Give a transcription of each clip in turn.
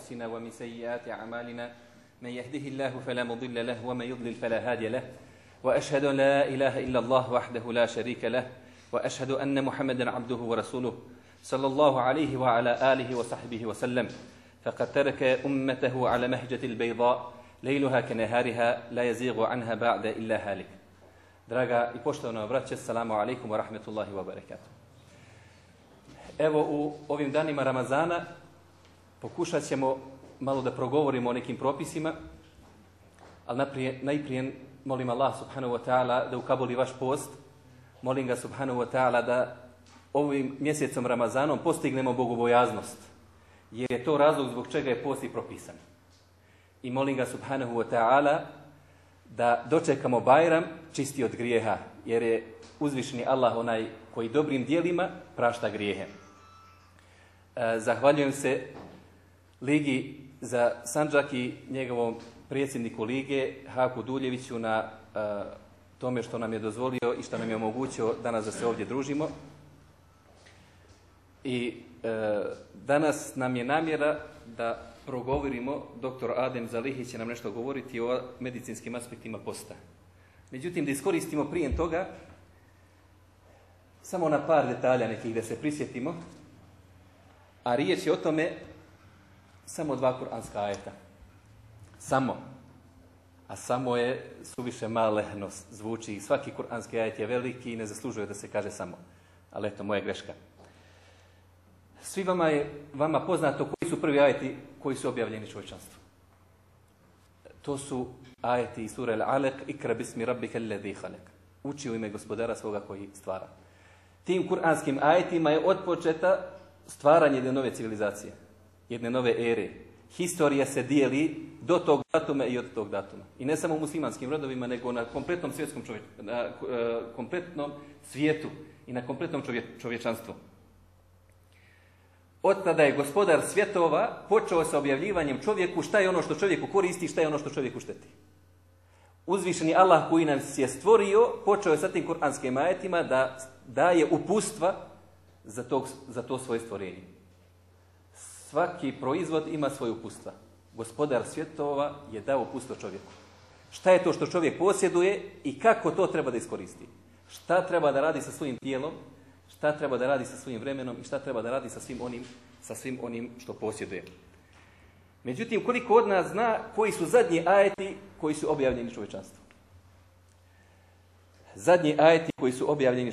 أنفسنا ومن سيئات أعمالنا من يهده الله فلا مضل له ومن يضلل فلا هادي له. وأشهد أن لا إله إلا الله وحده لا شريك له وأشهد أن محمدا عبده ورسوله صلى الله عليه وعلى آله وصحبه وسلم. فقد ترك أمته على مهجة البيضاء ليلها كنهارها لا يزيغ عنها بعد إلا هالك. Draga i poštovana braće, salamu alaikum wa rahmetullahi wa barakatuh. Evo u ovim danima Ramazana pokušat ćemo malo da progovorimo o nekim propisima, ali najprije, najprije molim Allah subhanahu wa ta'ala da ukaboli vaš post. Molim ga subhanahu wa ta'ala da ovim mjesecom Ramazanom postignemo bogobojaznost, jer je to razlog zbog čega je post i propisan. I molim ga subhanahu wa ta'ala da dočekamo Bajram čisti od grijeha, jer je uzvišeni Allah onaj koji dobrim dijelima prašta grijehe. E, Zahvaljujem se Ligi za Sanđak i njegovom predsjedniku Lige, Haku Duljeviću, na e, tome što nam je dozvolio i što nam je omogućio danas da se ovdje družimo. I e, danas nam je namjera da progovorimo, doktor Adem Zalihi će nam nešto govoriti o medicinskim aspektima posta. Međutim, da iskoristimo prije toga samo na par detalja nekih da se prisjetimo, a riječ je o tome samo dva kuranska ajeta. Samo. A samo je suviše malehno zvuči i svaki kuranski ajet je veliki i ne zaslužuje da se kaže samo. Ali eto, moja greška. Svi vama je vama poznato koji su prvi ajeti koji su objavljeni čovječanstvu. To su ajeti iz sura Al-Alaq, ikra bismi rabbika alladhi khalaq. Uči u ime gospodara svoga koji stvara. Tim kuranskim ajetima je otpočeta stvaranje jedne nove civilizacije, jedne nove ere. Historija se dijeli do tog datuma i od tog datuma. I ne samo u muslimanskim rodovima, nego na kompletnom svjetskom čovjek, na uh, kompletnom svijetu i na kompletnom čovje, čovječanstvu. Od tada je gospodar svjetova počeo sa objavljivanjem čovjeku šta je ono što čovjeku koristi, šta je ono što čovjeku šteti. Uzvišeni Allah koji nas je stvorio, počeo je sa tim kuranskim ajetima da daje upustva za, tog, za to svoje stvorenje. Svaki proizvod ima svoje upustva. Gospodar svjetova je dao upustvo čovjeku. Šta je to što čovjek posjeduje i kako to treba da iskoristi? Šta treba da radi sa svojim tijelom, šta treba da radi sa svojim vremenom i šta treba da radi sa svim onim, sa svim onim što posjeduje. Međutim, koliko od nas zna koji su zadnji ajeti koji su objavljeni čovječanstvu? Zadnji ajeti koji su objavljeni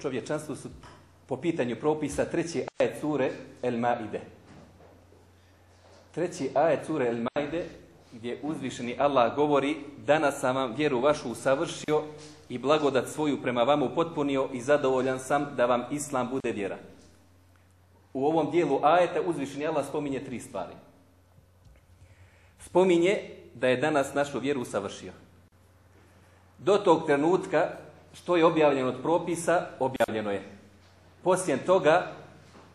čovječanstvu su po pitanju propisa treći ajet sure El Maide. Treći ajet sure El Maide gdje uzvišeni Allah govori danas sam vam vjeru vašu usavršio i blagodat svoju prema vama upotpunio i zadovoljan sam da vam Islam bude vjera. U ovom dijelu ajeta uzvišeni Allah spominje tri stvari. Spominje da je danas našu vjeru usavršio. Do tog trenutka što je objavljeno od propisa, objavljeno je. Poslije toga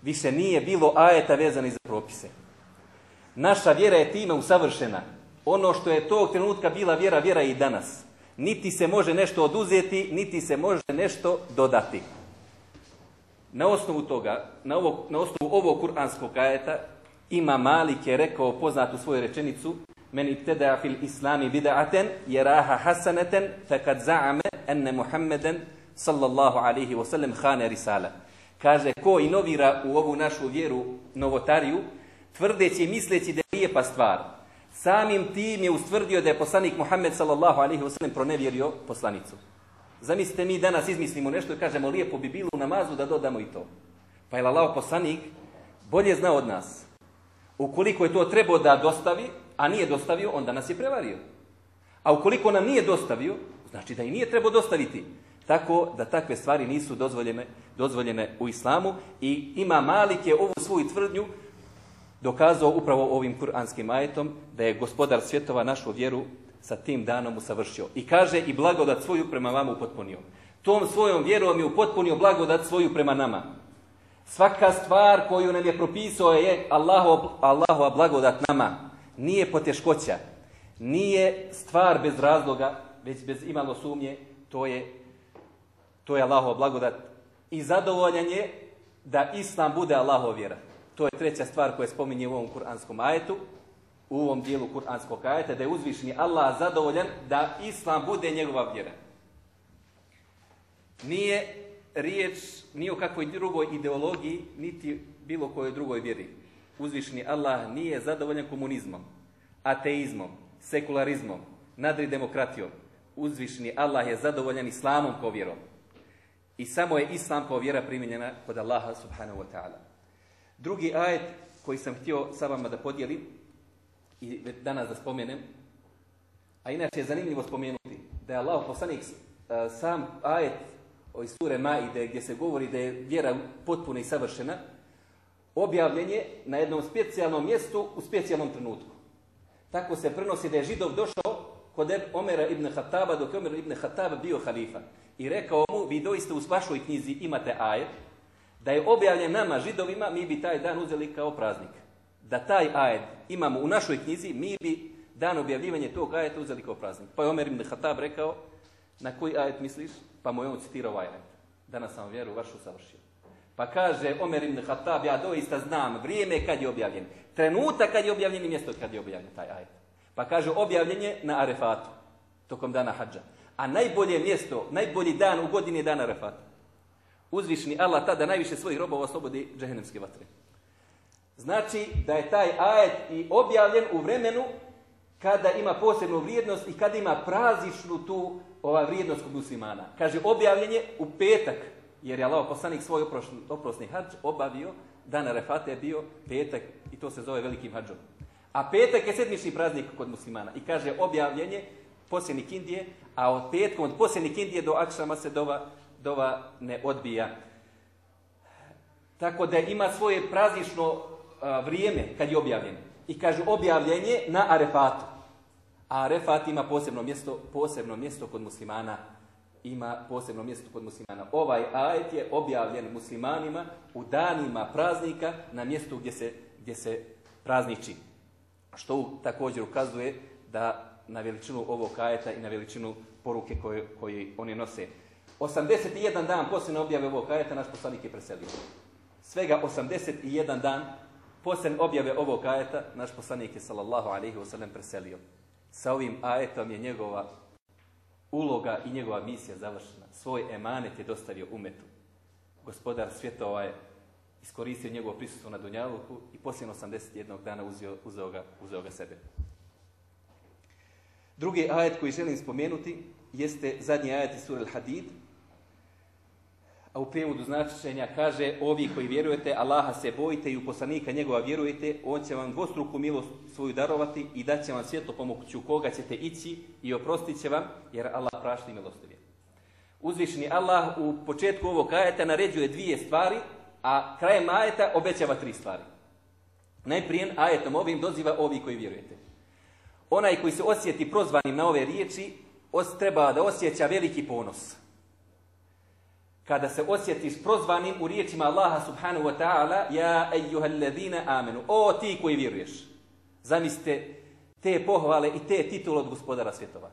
više nije bilo ajeta vezani za propise. Naša vjera je time usavršena. Ono što je tog trenutka bila vjera, vjera i danas. Niti se može nešto oduzeti, niti se može nešto dodati. Na osnovu toga, na, ovo, na osnovu ovog kuranskog ajeta, ima Malik je rekao poznatu svoju rečenicu Men ibteda fil islami bida'aten jeraha hasaneten fekad za'ame enne Muhammeden sallallahu alaihi wasallam hane risala. Kaže, ko inovira u ovu našu vjeru novotariju, tvrdeći i misleći da je lijepa stvar, samim tim je ustvrdio da je poslanik Muhammed sallallahu alaihi wasallam pronevjerio poslanicu. Zamislite, mi danas izmislimo nešto i kažemo lijepo bi bilo u namazu da dodamo i to. Pa je Allah poslanik bolje zna od nas. Ukoliko je to trebao da dostavi, a nije dostavio, onda nas je prevario. A ukoliko nam nije dostavio, znači da i nije trebao dostaviti. Tako da takve stvari nisu dozvoljene, dozvoljene u islamu i ima Malik je ovu svoju tvrdnju dokazao upravo ovim kuranskim ajetom da je gospodar svjetova našu vjeru sa tim danom usavršio. I kaže i blagodat svoju prema vama upotpunio. Tom svojom vjerom je upotpunio blagodat svoju prema nama. Svaka stvar koju nam je propisao je Allahova, Allahova blagodat nama. Nije poteškoća, nije stvar bez razloga, već bez imalo sumnje, to je, to je Allahova blagodat. I zadovoljan je da Islam bude Allahova vjera. To je treća stvar koja spominje u ovom kuranskom ajetu, u ovom dijelu kuranskog ajeta, da je uzvišni Allah zadovoljan da Islam bude njegova vjera. Nije riječ ni o kakvoj drugoj ideologiji, niti bilo kojoj drugoj vjeri. Uzvišni Allah nije zadovoljan komunizmom, ateizmom, sekularizmom, nadri demokratijom. Uzvišni Allah je zadovoljan islamom kao vjerom. I samo je islam kao vjera primjenjena kod Allaha subhanahu wa ta'ala. Drugi ajet koji sam htio sa vama da podijelim i danas da spomenem, a inače je zanimljivo spomenuti da je Allah poslanik e, sam ajet iz sure Maide gdje se govori da je vjera potpuna i savršena, objavljen je na jednom specijalnom mjestu u specijalnom trenutku. Tako se prenosi da je židov došao kod Omera ibn Hataba dok je Omer ibn Hataba bio halifa. I rekao mu, vi doista u vašoj knjizi imate ajet, da je objavljen nama židovima, mi bi taj dan uzeli kao praznik. Da taj ajet imamo u našoj knjizi, mi bi dan objavljivanja tog ajeta uzeli kao praznik. Pa je Omer ibn Hatab rekao, na koji ajet misliš? Pa mu je on citirao ovaj ajet. Danas sam vjeru vašu savršio. Pa kaže Omer ibn Hatab, ja doista znam vrijeme kad je objavljen. Trenutak kad je objavljen i mjesto kad je objavljen taj ajet. Pa kaže objavljen je na Arefatu, tokom dana hađa. A najbolje mjesto, najbolji dan u godini je dan Arefata. Uzvišni Allah tada najviše svojih robova oslobodi džehennemske vatre. Znači da je taj ajet i objavljen u vremenu kada ima posebnu vrijednost i kada ima prazišnu tu ova vrijednost kod muslimana. Kaže, objavljen je u petak, jer je Allah poslanik svoj oprosni, oprosni hađ obavio, dan Arefate je bio petak i to se zove velikim hađom. A petak je sedmični praznik kod muslimana i kaže objavljen je posljednik Indije, a od petkom od posljednik Indije do Akšama se dova, dova ne odbija. Tako da ima svoje praznično vrijeme kad je objavljen. I kaže objavljen je na Arefatu. A Arefat ima posebno mjesto, posebno mjesto kod muslimana. Ima posebno mjesto kod muslimana. Ovaj ajet je objavljen muslimanima u danima praznika na mjestu gdje se, gdje se prazniči. Što također ukazuje da na veličinu ovog ajeta i na veličinu poruke koje, koje oni nose. 81 dan poslije objave ovog ajeta naš poslanik je preselio. Svega 81 dan poslije objave ovog ajeta naš poslanik je sallallahu alaihi wasallam preselio. Sa ovim ajetom je njegova uloga i njegova misija završena. Svoj emanet je dostavio umetu. Gospodar svjetova je iskoristio njegovo prisustvo na Dunjaluku i poslije 81 dana uzeo, uzeo, ga, uzeo ga sebe. Drugi ajet koji želim spomenuti jeste zadnji ajet iz Sur al-Hadid, a u prijevodu značenja kaže ovi koji vjerujete, Allaha se bojite i u poslanika njegova vjerujete, on će vam dvostruku milost svoju darovati i dat će vam svjetlo pomoću koga ćete ići i oprostit će vam, jer Allah prašta i milostivije. Uzvišeni Allah u početku ovog ajeta naređuje dvije stvari, a krajem ajeta obećava tri stvari. Najprije ajetom ovim doziva ovi koji vjerujete. Onaj koji se osjeti prozvanim na ove riječi, treba da osjeća veliki ponos kada se osjetiš prozvanim u riječima Allaha subhanahu wa ta'ala ja ejuhalladina amenu o ti koji vjeruješ zamislite te pohvale i te titule od gospodara svjetova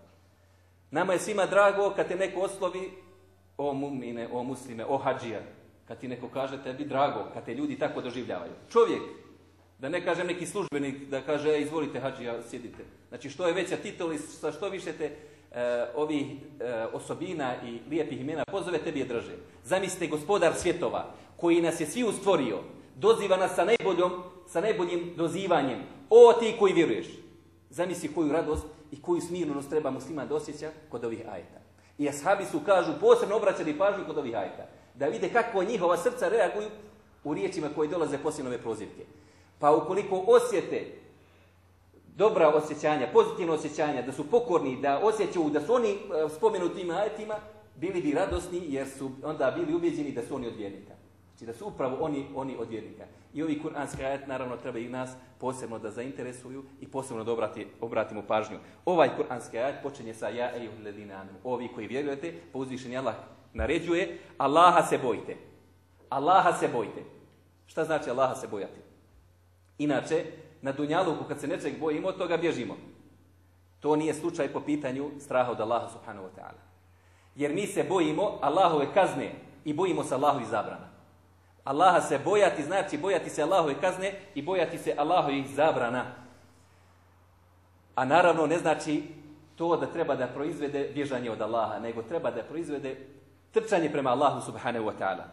nama je svima drago kad te neko oslovi o mumine, o muslime, o hađija kad ti neko kaže tebi drago kad te ljudi tako doživljavaju čovjek da ne kažem neki službenik da kaže izvolite hađija sjedite znači što je veća titula sa što više te e, ovih e, osobina i lijepih imena pozove, tebi je drže. Zamislite gospodar svjetova, koji nas je svi ustvorio, doziva nas sa, najboljom, sa najboljim dozivanjem. O ti koji vjeruješ. Zamisli koju radost i koju smirnost treba muslima da osjeća kod ovih ajeta. I ashabi su, kažu, posebno obraćali pažnju kod ovih ajeta. Da vide kako njihova srca reaguju u riječima koje dolaze poslije ove prozivke. Pa ukoliko osjete dobra osjećanja, pozitivna osjećanja, da su pokorni, da osjećaju da su oni e, spomenutim ajetima, bili bi radosni jer su onda bili ubjeđeni da su oni od vjernika. Znači da su upravo oni, oni od vjernika. I ovi kuranski ajet naravno treba i nas posebno da zainteresuju i posebno da obrati, obratimo pažnju. Ovaj kuranski ajet počinje sa ja ejuh ledina. Ovi koji vjerujete, pa uzvišeni Allah naređuje, Allaha se bojite. Allaha se bojite. Šta znači Allaha se bojati? Inače, na Dunjaluku kad se nečeg bojimo, od toga bježimo. To nije slučaj po pitanju straha od Allaha subhanahu wa ta'ala. Jer mi se bojimo Allahove kazne i bojimo se Allahovi zabrana. Allaha se bojati znači bojati se Allahove kazne i bojati se Allahovih zabrana. A naravno ne znači to da treba da proizvede bježanje od Allaha, nego treba da proizvede trčanje prema Allahu subhanahu wa ta'ala.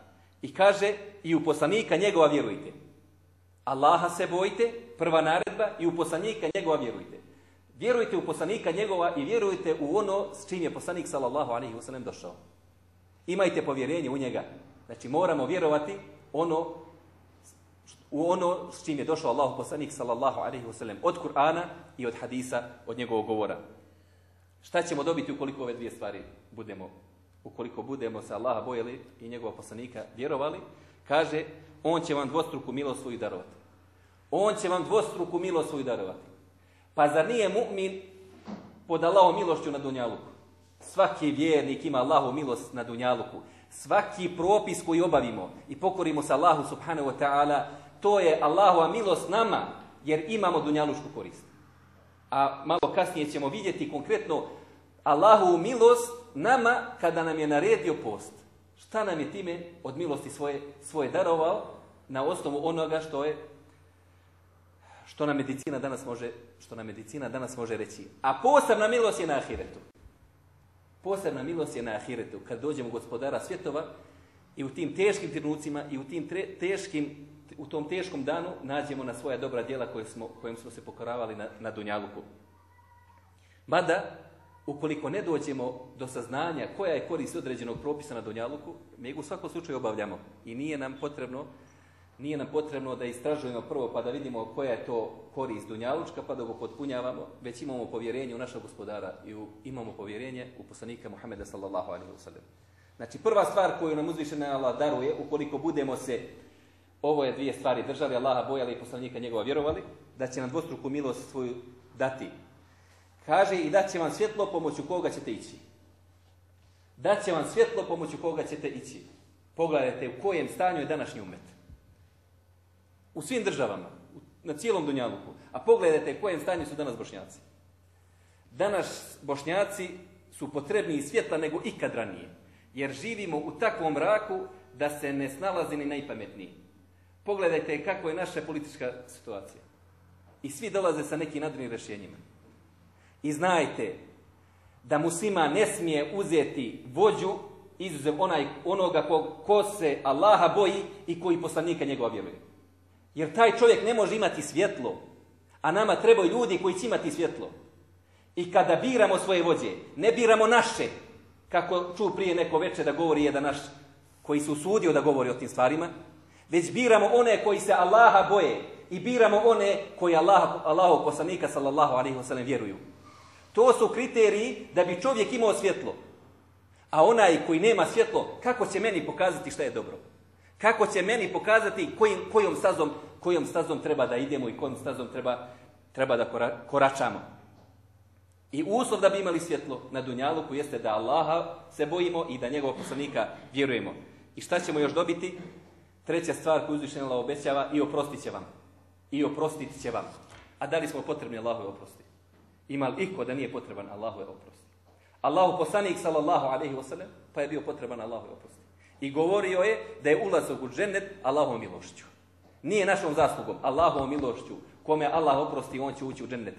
I kaže i u poslanika njegova vjerujte. Allaha se bojite, prva naredba, i u poslanika njegova vjerujte. Vjerujte u poslanika njegova i vjerujte u ono s čim je poslanik sallallahu alaihi wa sallam došao. Imajte povjerenje u njega. Znači moramo vjerovati ono u ono s čim je došao Allah poslanik sallallahu alaihi wasallam od Kur'ana i od hadisa od njegovog govora. Šta ćemo dobiti ukoliko ove dvije stvari budemo, ukoliko budemo se Allaha bojali i njegovog poslanika vjerovali? Kaže, on će vam dvostruku milost svoju darovati. On će vam dvostruku milost svoju darovati. Pa zar nije mu'min pod Allahom milošću na Dunjaluku? Svaki vjernik ima Allahu milost na Dunjaluku. Svaki propis koji obavimo i pokorimo se Allahu subhanahu wa ta'ala, to je Allahova milost nama, jer imamo dunjalušku korist. A malo kasnije ćemo vidjeti konkretno Allahovu milost nama kada nam je naredio post. Šta nam je time od milosti svoje, svoje darovao na osnovu onoga što je što nam medicina danas može, što nam medicina danas može reći. A posebna milost je na ahiretu. Posebna milost je na ahiretu, kad dođemo gospodara svjetova i u tim teškim trenucima i u tim teškim, u tom teškom danu nađemo na svoja dobra djela koje smo, kojim smo se pokoravali na, na Dunjaluku. Mada, ukoliko ne dođemo do saznanja koja je korist određenog propisa na Dunjaluku, mi ga u svakom slučaju obavljamo. I nije nam potrebno nije nam potrebno da istražujemo prvo pa da vidimo koja je to korist Dunjalučka pa da ga potpunjavamo, već imamo povjerenje u našeg gospodara i u, imamo povjerenje u poslanika Muhammeda sallallahu alaihi wasallam. Znači prva stvar koju nam uzvišena Allah daruje, ukoliko budemo se ovo je dvije stvari držali, Allaha bojali i poslanika njegova vjerovali, da će nam dvostruku milost svoju dati. Kaže i da će vam svjetlo pomoću koga ćete ići. Da će vam svjetlo pomoću koga ćete ići. Pogledajte u kojem stanju je današnji umet. U svim državama, na cijelom Dunjaluku. A pogledajte u kojem stanju su danas bošnjaci. Danas bošnjaci su potrebniji svjetla nego ikad ranije. Jer živimo u takvom mraku da se ne snalazi ni najpametniji. Pogledajte kako je naša politička situacija. I svi dolaze sa nekim nadrenim rješenjima. I znajte da muslima ne smije uzeti vođu izuzev onaj, onoga ko, ko se Allaha boji i koji poslanika njegova vjeruje. Jer taj čovjek ne može imati svjetlo, a nama trebaju ljudi koji će imati svjetlo. I kada biramo svoje vođe, ne biramo naše, kako ču prije neko večer da govori jedan naš koji se usudio da govori o tim stvarima, već biramo one koji se Allaha boje i biramo one koji Allah, Allahu poslanika sallallahu alaihi wasallam vjeruju. To su kriteriji da bi čovjek imao svjetlo. A onaj koji nema svjetlo, kako će meni pokazati šta je dobro? Kako će meni pokazati kojim, kojom, stazom, kojom stazom treba da idemo i kojom stazom treba, treba da koračamo. I uslov da bi imali svjetlo na Dunjaluku jeste da Allaha se bojimo i da njegovog poslanika vjerujemo. I šta ćemo još dobiti? Treća stvar koju uzvišen Allah obećava i oprostit će vam. I oprostit će vam. A da li smo potrebni Allahove oprosti? Ima li iko da nije potreban Allahove oprosti? Allahu poslanik sallallahu alaihi wasallam pa je bio potreban Allahove oprosti. I govorio je da je ulazak u džennet Allahovom milošću. Nije našom zaslugom, Allahovom milošću. Kome Allah oprosti, on će ući u džennet.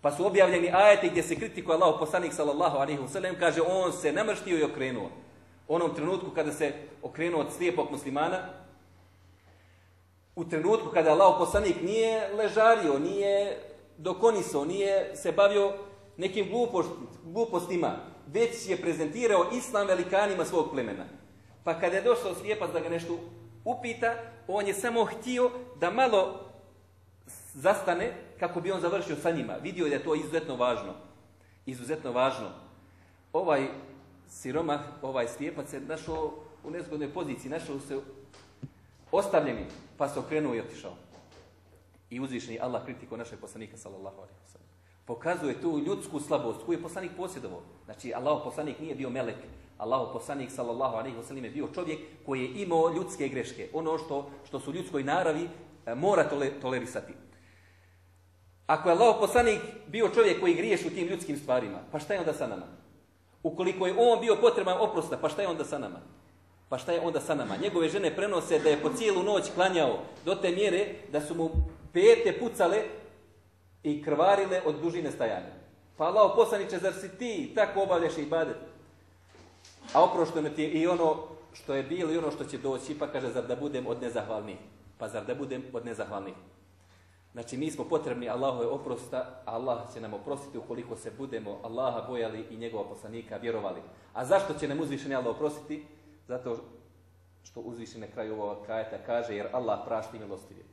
Pa su objavljeni ajeti gdje se kritikuje Allah poslanik sallallahu alaihi wasallam, kaže on se namrštio i okrenuo. Onom trenutku kada se okrenuo od slijepog muslimana, u trenutku kada Allah poslanik nije ležario, nije dokoniso, nije se bavio nekim glupostima, već je prezentirao islam velikanima svog plemena. Pa kada je došao slijepac da ga nešto upita, on je samo htio da malo zastane kako bi on završio sa njima. Vidio je da je to izuzetno važno. Izuzetno važno. Ovaj siromah, ovaj slijepac se našao u nezgodnoj poziciji, našao se ostavljeni, pa se okrenuo i otišao. I uzvišeni Allah kritiko našeg poslanika, sallallahu alaihi. Pokazuje tu ljudsku slabost koju je poslanik posjedovao. Znači, Allah poslanik nije bio melek. Allah poslanik, sallallahu alaihi wa sallam, je bio čovjek koji je imao ljudske greške. Ono što, što su ljudskoj naravi e, mora tole, tolerisati. Ako je Allah poslanik bio čovjek koji griješ u tim ljudskim stvarima, pa šta je onda sa nama? Ukoliko je on bio potreban oprosta, pa šta je onda sa nama? Pa šta je onda sa nama? Njegove žene prenose da je po cijelu noć klanjao do te mjere da su mu pete pucale i krvarile od dužine stajanja. Pa Allah poslaniče, zar si ti tako obavljaš i ibadet? A oprošteno ti je i ono što je bilo i ono što će doći, pa kaže, zar da budem od nezahvalnih? Pa zar da budem od nezahvalnih? Znači, mi smo potrebni Allahove oprosta, a Allah će nam oprostiti ukoliko se budemo Allaha bojali i njegova poslanika vjerovali. A zašto će nam uzvišeni Allah oprostiti? Zato što uzvišeni na kraju ovog kajeta kaže, jer Allah prašta i milostiv je.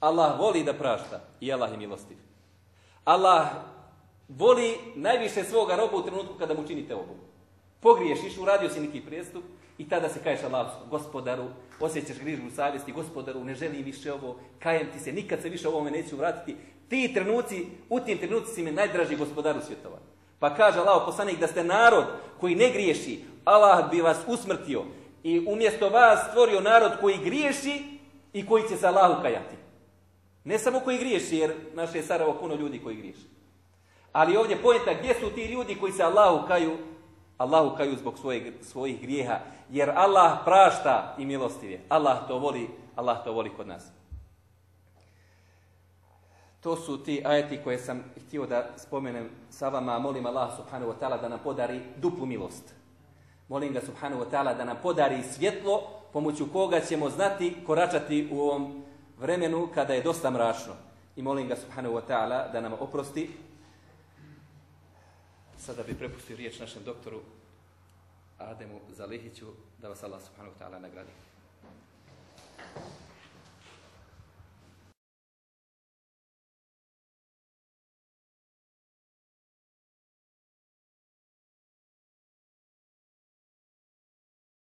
Allah voli da prašta i Allah je milostiv. Allah voli najviše svoga roba u trenutku kada mu činite obu. Pogriješ, uradio si neki prijestup i tada se kaješ Allah, gospodaru, osjećaš grižu savjesti, gospodaru, ne želim više ovo, kajem ti se, nikad se više ovome neću vratiti. Ti trenuci, u tim trenuci si mi najdraži gospodaru svjetova. Pa kaže Allah poslanik da ste narod koji ne griješi, Allah bi vas usmrtio i umjesto vas stvorio narod koji griješi i koji će se Allahu kajati. Ne samo koji griješi, jer naše je Sarajevo puno ljudi koji griješi. Ali ovdje pojenta gdje su ti ljudi koji se Allahu kaju, Allahu kaju zbog svojeg, svojih grijeha, jer Allah prašta i milostiv je. Allah to voli, Allah to voli kod nas. To su ti ajeti koje sam htio da spomenem sa vama. Molim Allah subhanahu wa ta'ala da nam podari duplu milost. Molim ga subhanahu wa ta'ala da nam podari svjetlo pomoću koga ćemo znati koračati u ovom vremenu kada je dosta mračno. I molim ga subhanahu wa ta'ala da nam oprosti. Sada bi prepustio riječ našem doktoru Ademu Zalihiću da vas Allah subhanahu wa ta'ala nagradi.